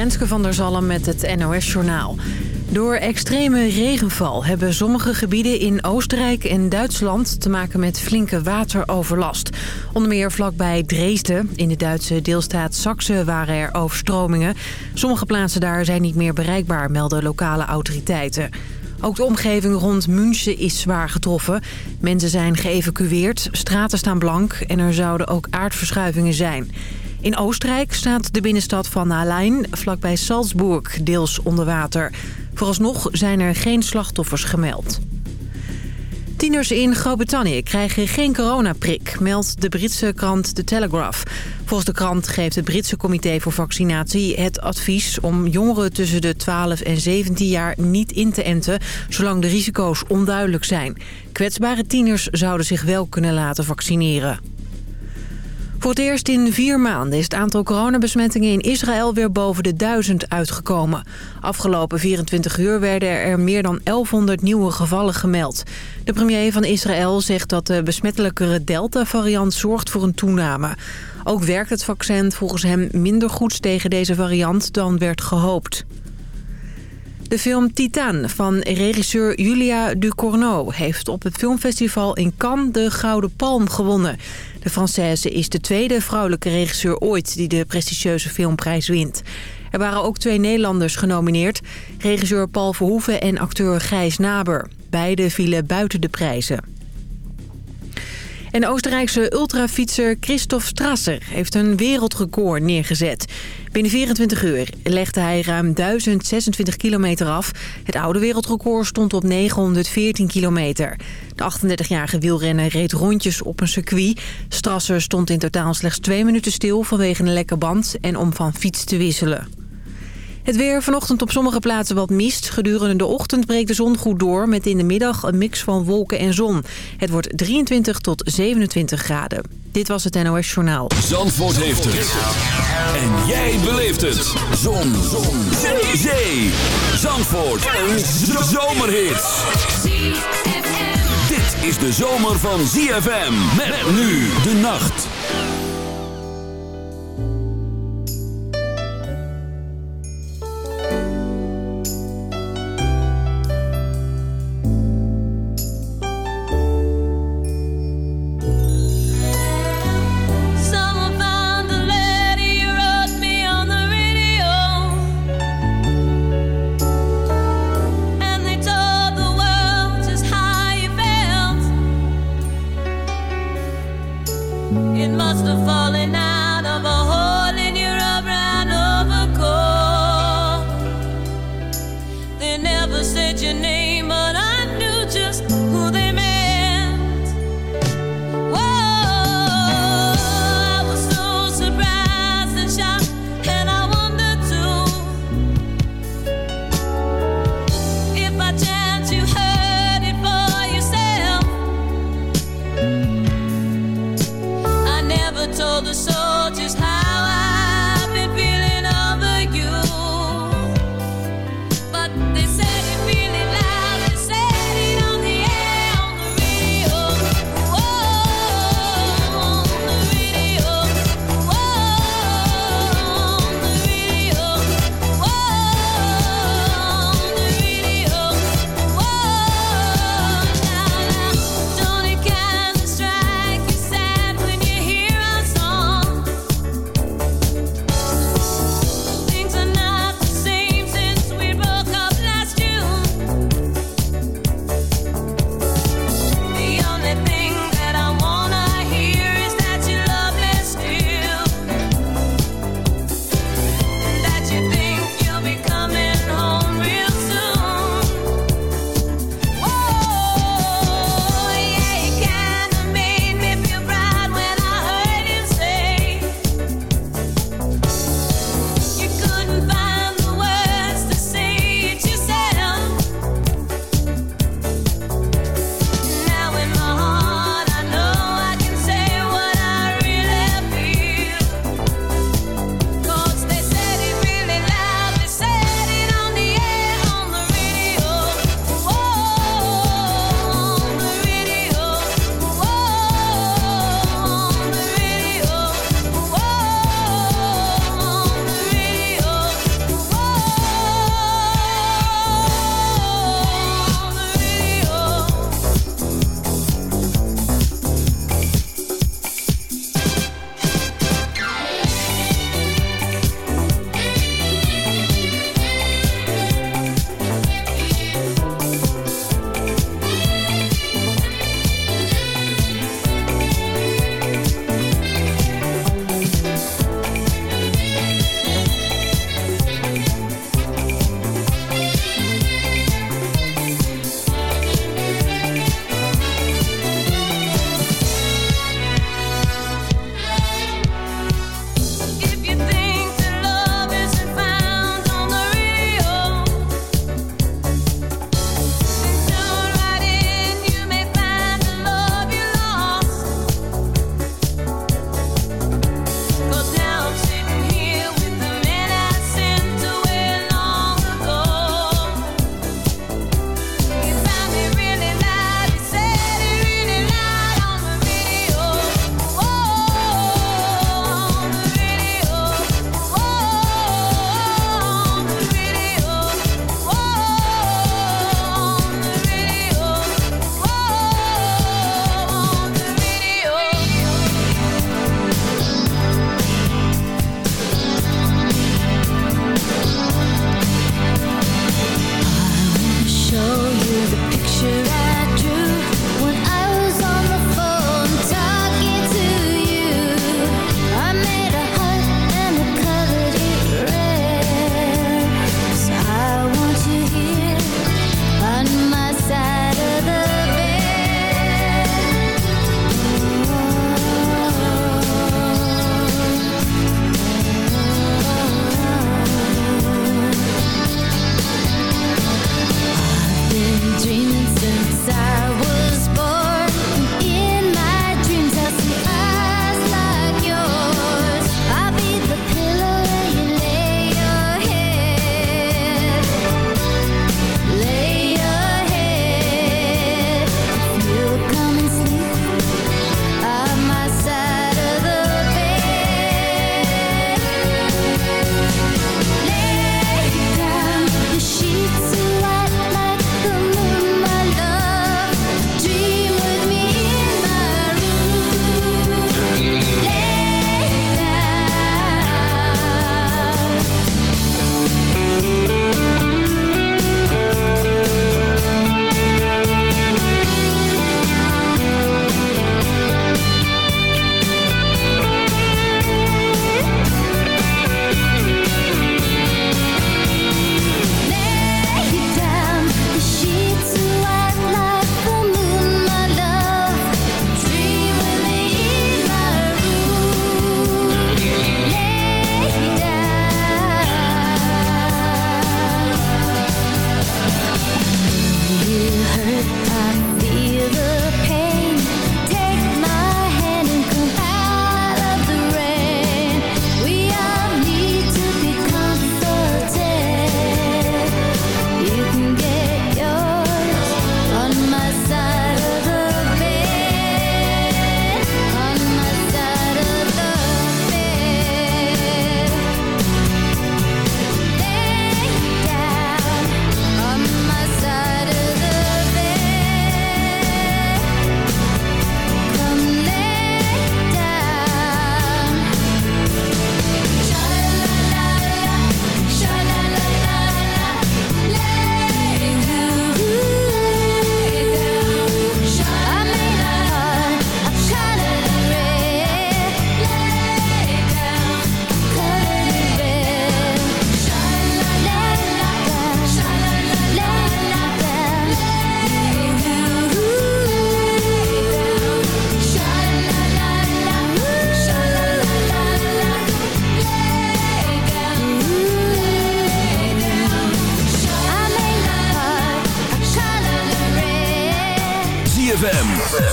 Renske van der Zalm met het NOS-journaal. Door extreme regenval hebben sommige gebieden in Oostenrijk en Duitsland... te maken met flinke wateroverlast. Onder meer vlakbij Dresden, in de Duitse deelstaat Saxe, waren er overstromingen. Sommige plaatsen daar zijn niet meer bereikbaar, melden lokale autoriteiten. Ook de omgeving rond München is zwaar getroffen. Mensen zijn geëvacueerd, straten staan blank en er zouden ook aardverschuivingen zijn... In Oostenrijk staat de binnenstad van Hallein vlakbij Salzburg deels onder water. Vooralsnog zijn er geen slachtoffers gemeld. Tieners in Groot-Brittannië krijgen geen coronaprik, meldt de Britse krant The Telegraph. Volgens de krant geeft het Britse Comité voor Vaccinatie het advies om jongeren tussen de 12 en 17 jaar niet in te enten, zolang de risico's onduidelijk zijn. Kwetsbare tieners zouden zich wel kunnen laten vaccineren. Voor het eerst in vier maanden is het aantal coronabesmettingen in Israël weer boven de duizend uitgekomen. Afgelopen 24 uur werden er meer dan 1100 nieuwe gevallen gemeld. De premier van Israël zegt dat de besmettelijkere Delta-variant zorgt voor een toename. Ook werkt het vaccin volgens hem minder goed tegen deze variant dan werd gehoopt. De film Titan van regisseur Julia Ducournau heeft op het filmfestival in Cannes de Gouden Palm gewonnen. De Française is de tweede vrouwelijke regisseur ooit die de prestigieuze filmprijs wint. Er waren ook twee Nederlanders genomineerd. Regisseur Paul Verhoeven en acteur Gijs Naber. Beide vielen buiten de prijzen. En Oostenrijkse ultrafietser Christoph Strasser heeft een wereldrecord neergezet. Binnen 24 uur legde hij ruim 1026 kilometer af. Het oude wereldrecord stond op 914 kilometer. De 38-jarige wielrenner reed rondjes op een circuit. Strasser stond in totaal slechts twee minuten stil vanwege een lekke band... en om van fiets te wisselen. Het weer vanochtend op sommige plaatsen wat mist. Gedurende de ochtend breekt de zon goed door... met in de middag een mix van wolken en zon. Het wordt 23 tot 27 graden. Dit was het NOS Journaal. Zandvoort heeft het. En jij beleeft het. Zon. zon. Zee. Zee. Zandvoort. Een zomerhit. Dit is de zomer van ZFM. Met nu de nacht.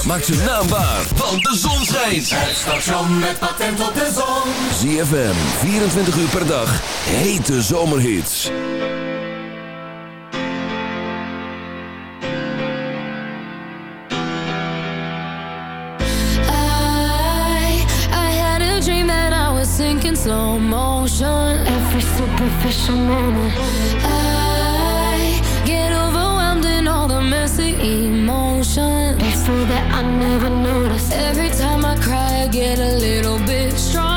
Maak ze naambaar, want de zon schijnt. Het station met patent op de zon. ZFM, 24 uur per dag. Hete zomerhits. I, I had a dream that I was sinking slow motion. Every superficial moment. I get overwhelmed in all the messy emotions. Before that, I never noticed. Every time I cry, I get a little bit stronger.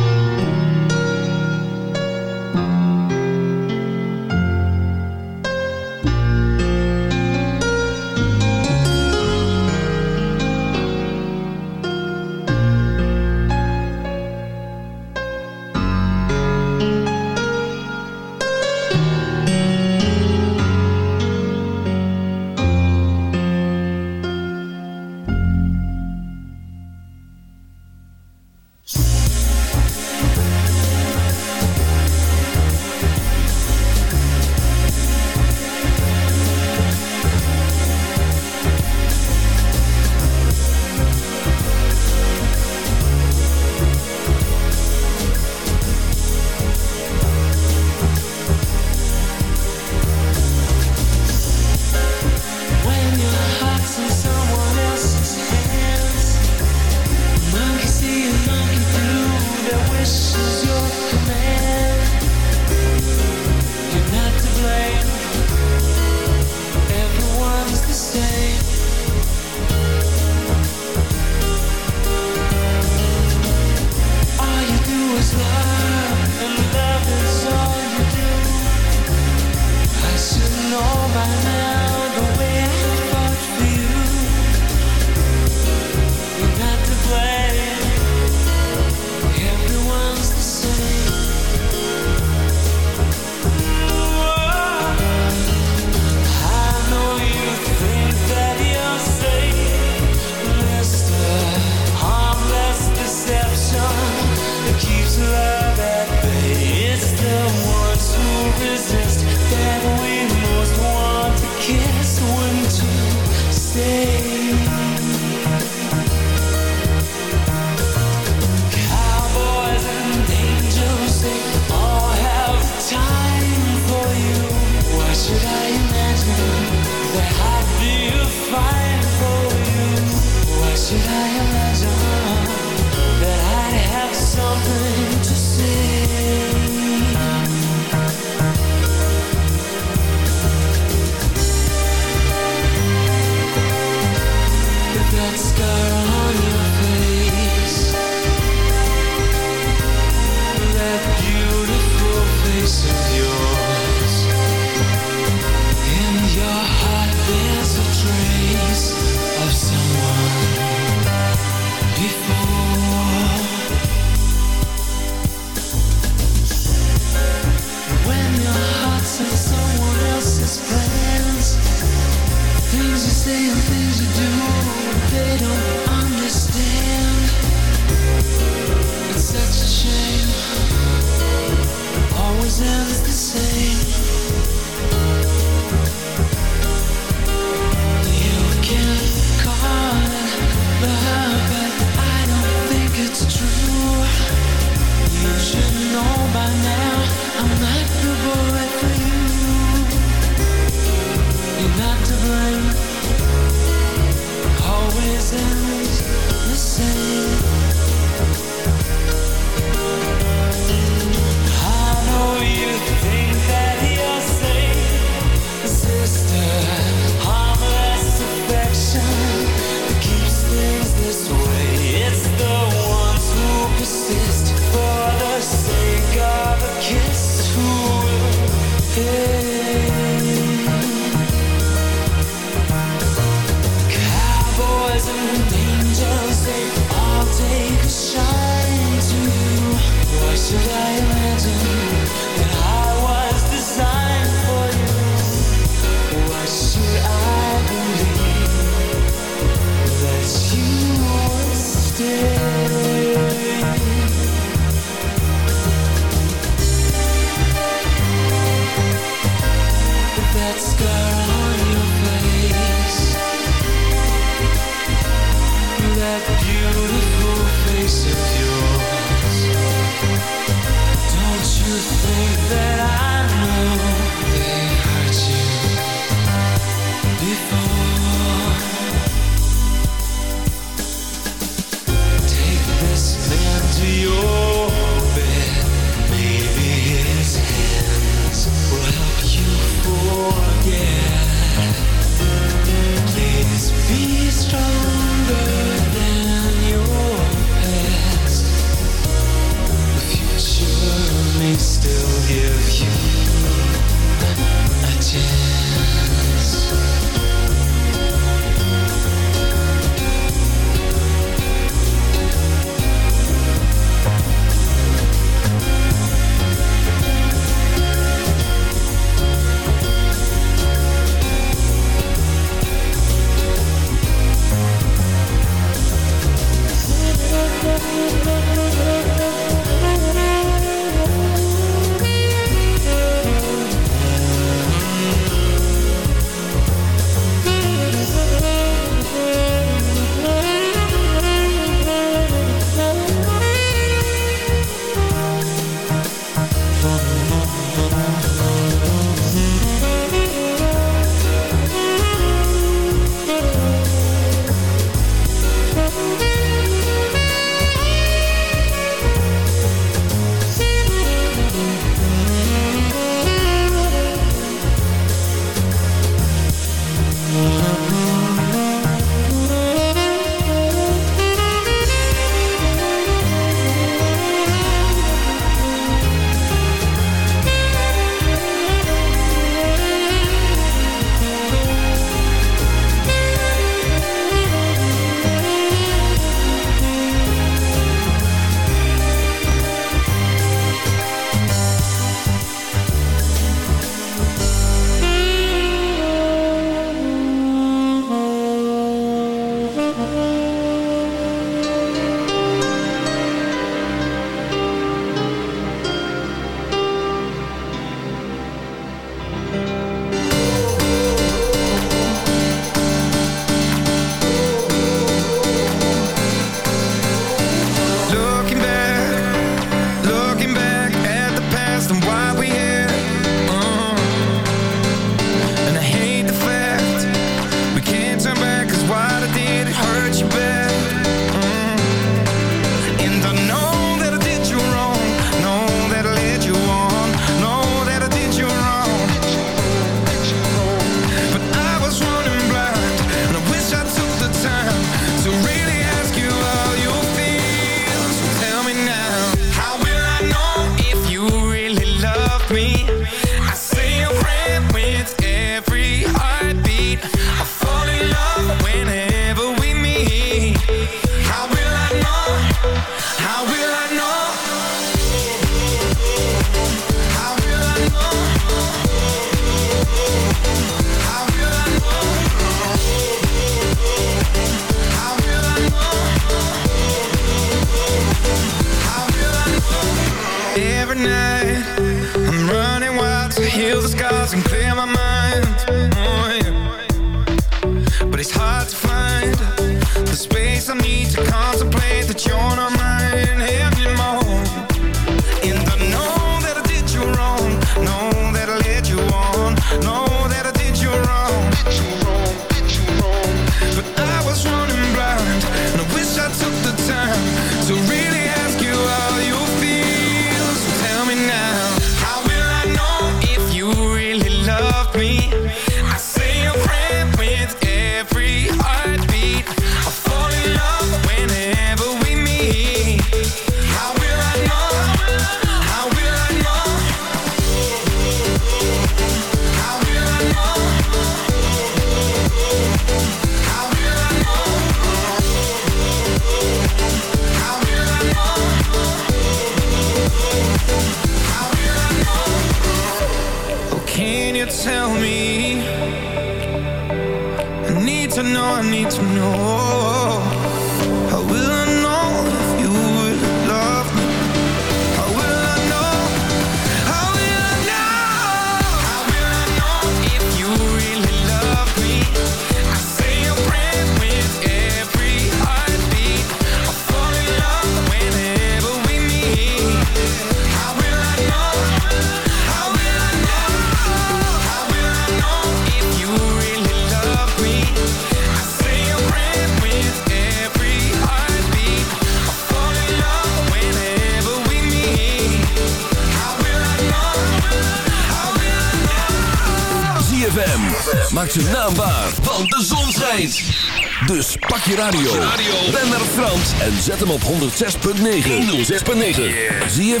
6.9. 106.9. Zie je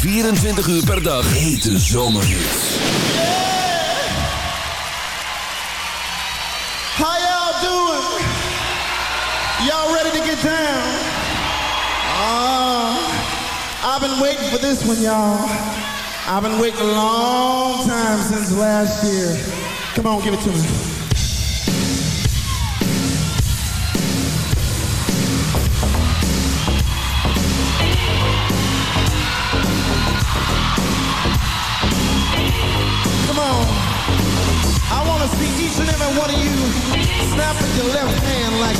24 uur per dag. Hete zomerhits. How y'all doing? Y'all ready to get down? Oh, I've been waiting for this one, y'all. I've been waiting a long time since last year. Come on, give it to me.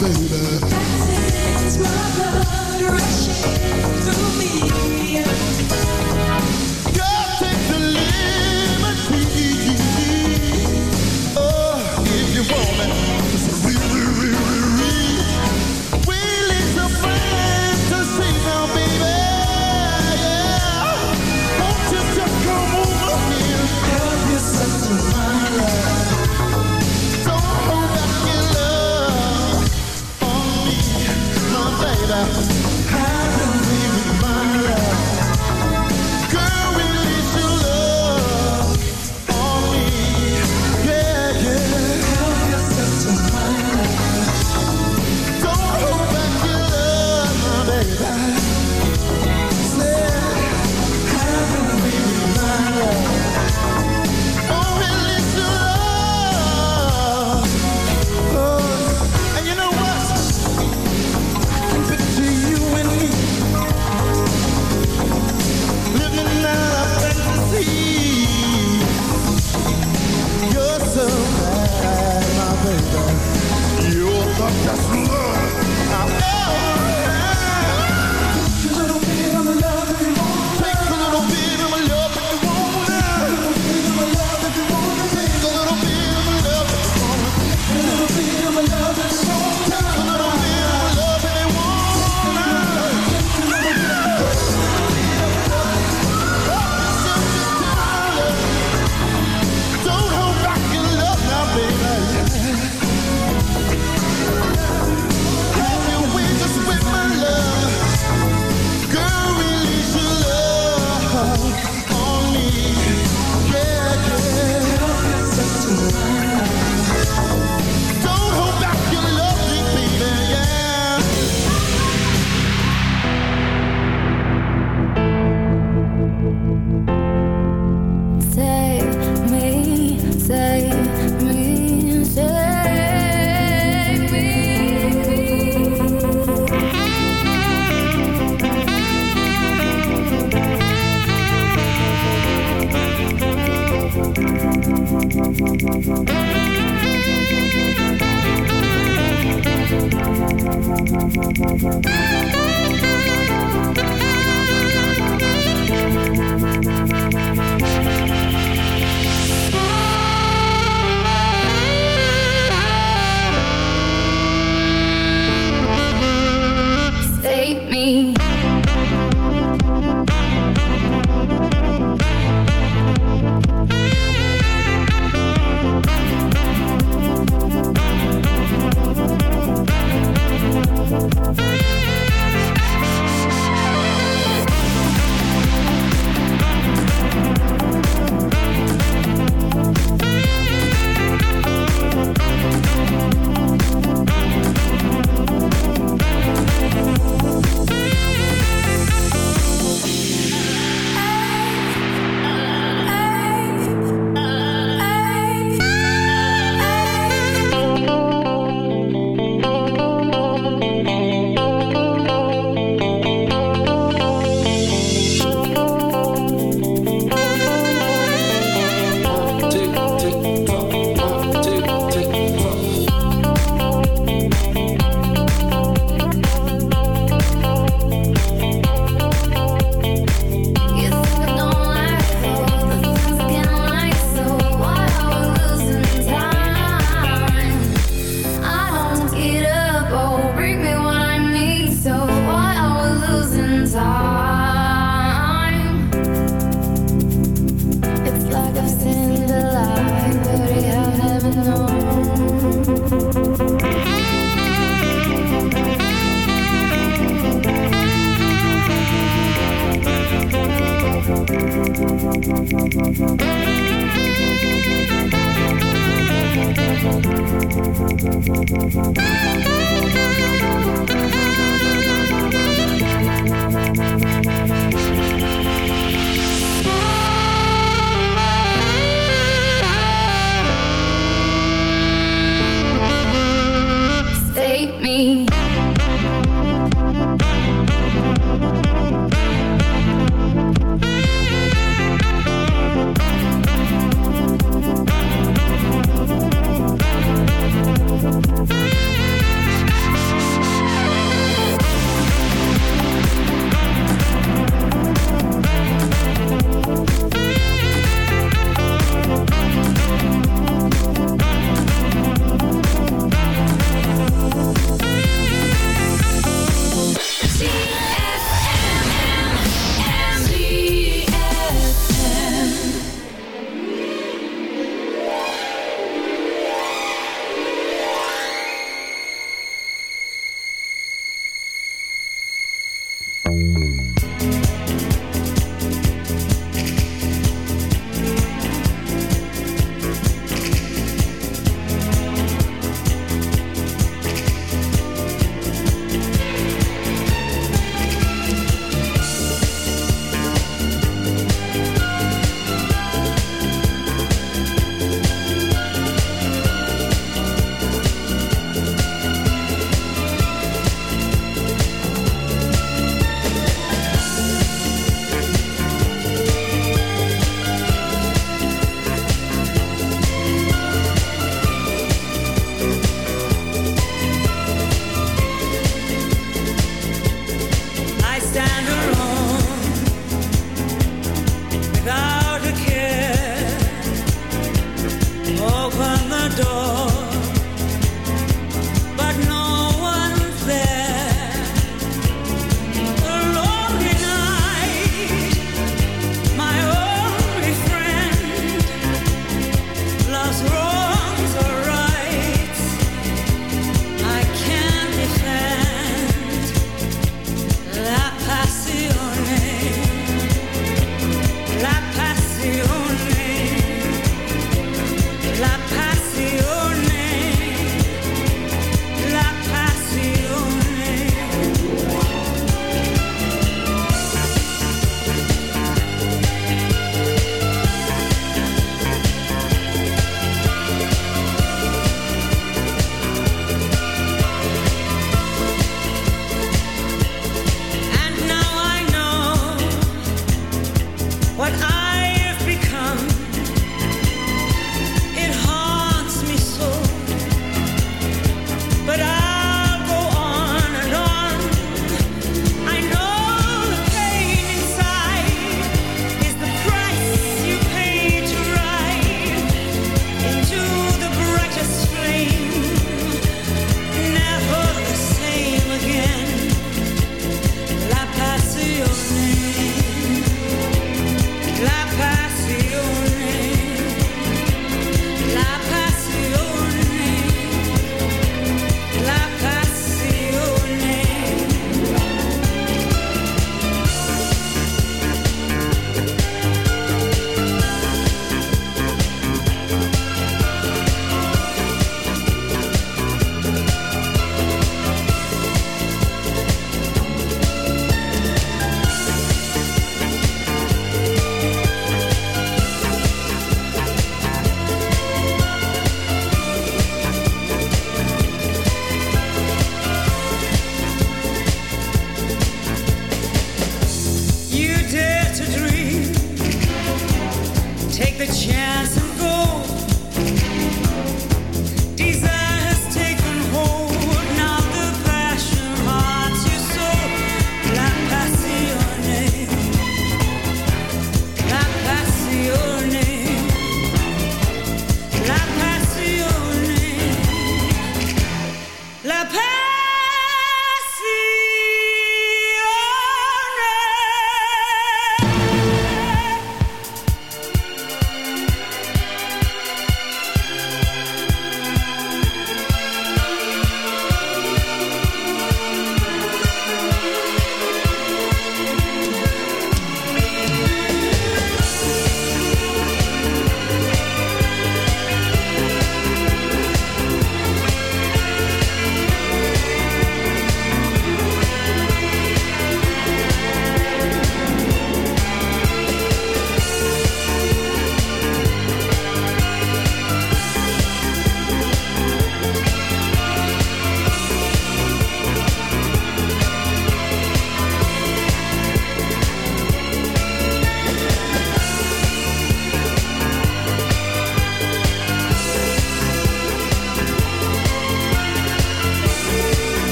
baby. That's it, my blood rushing.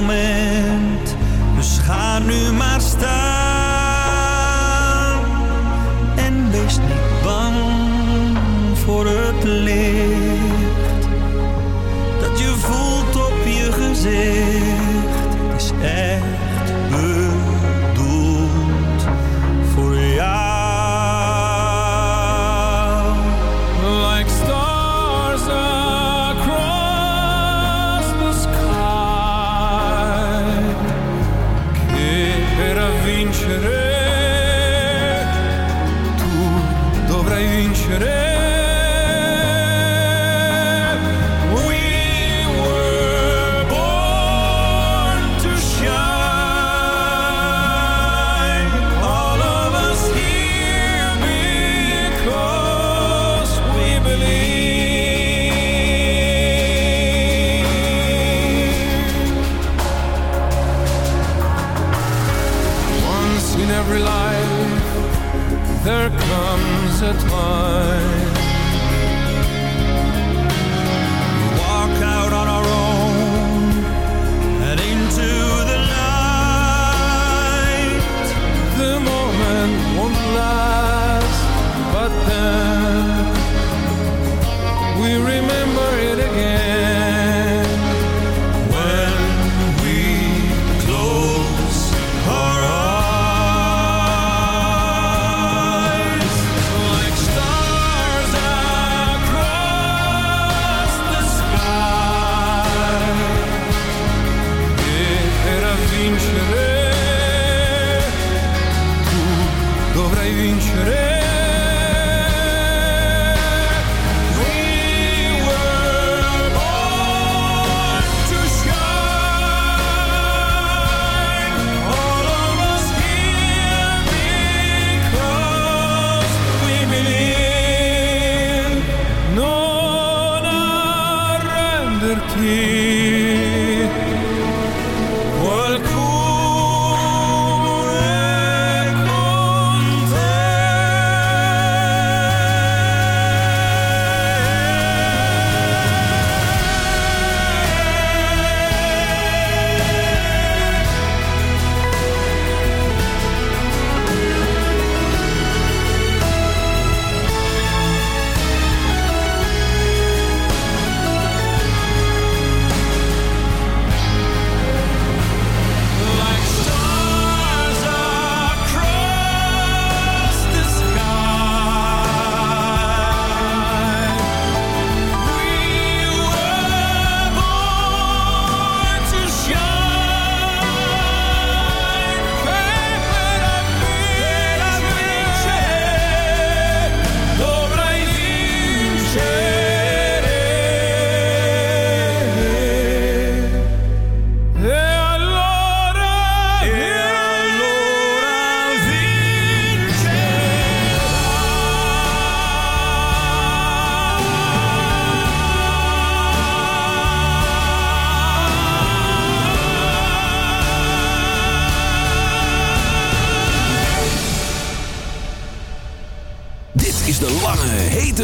Moment, dus ga nu maar staan. Time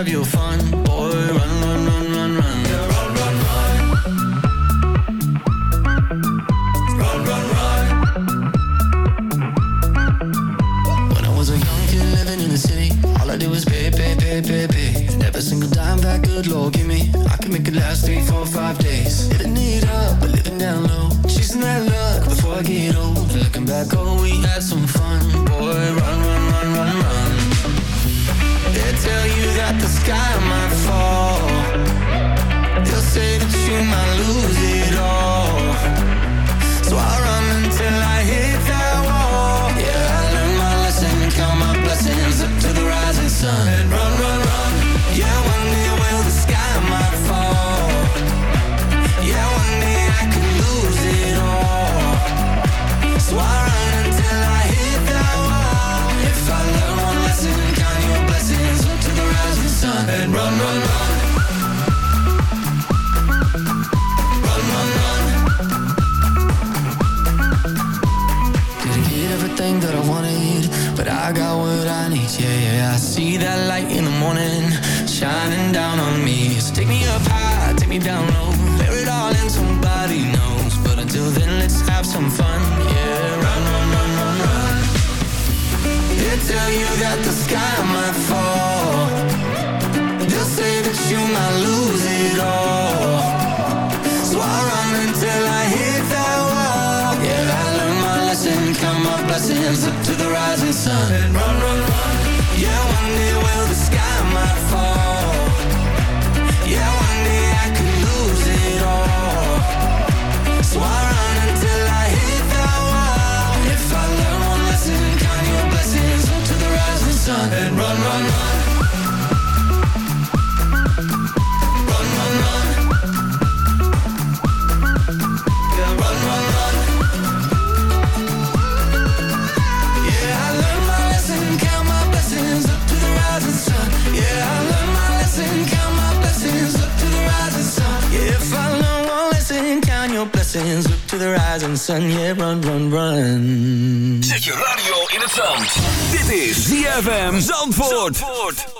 have your fun. down low. Let it all and somebody knows. But until then, let's have some fun. Yeah, run, run, run, run, run. They tell you that the run, run, run. Zet je radio in het zand. Dit is ZFM Zandvoort. Zandvoort.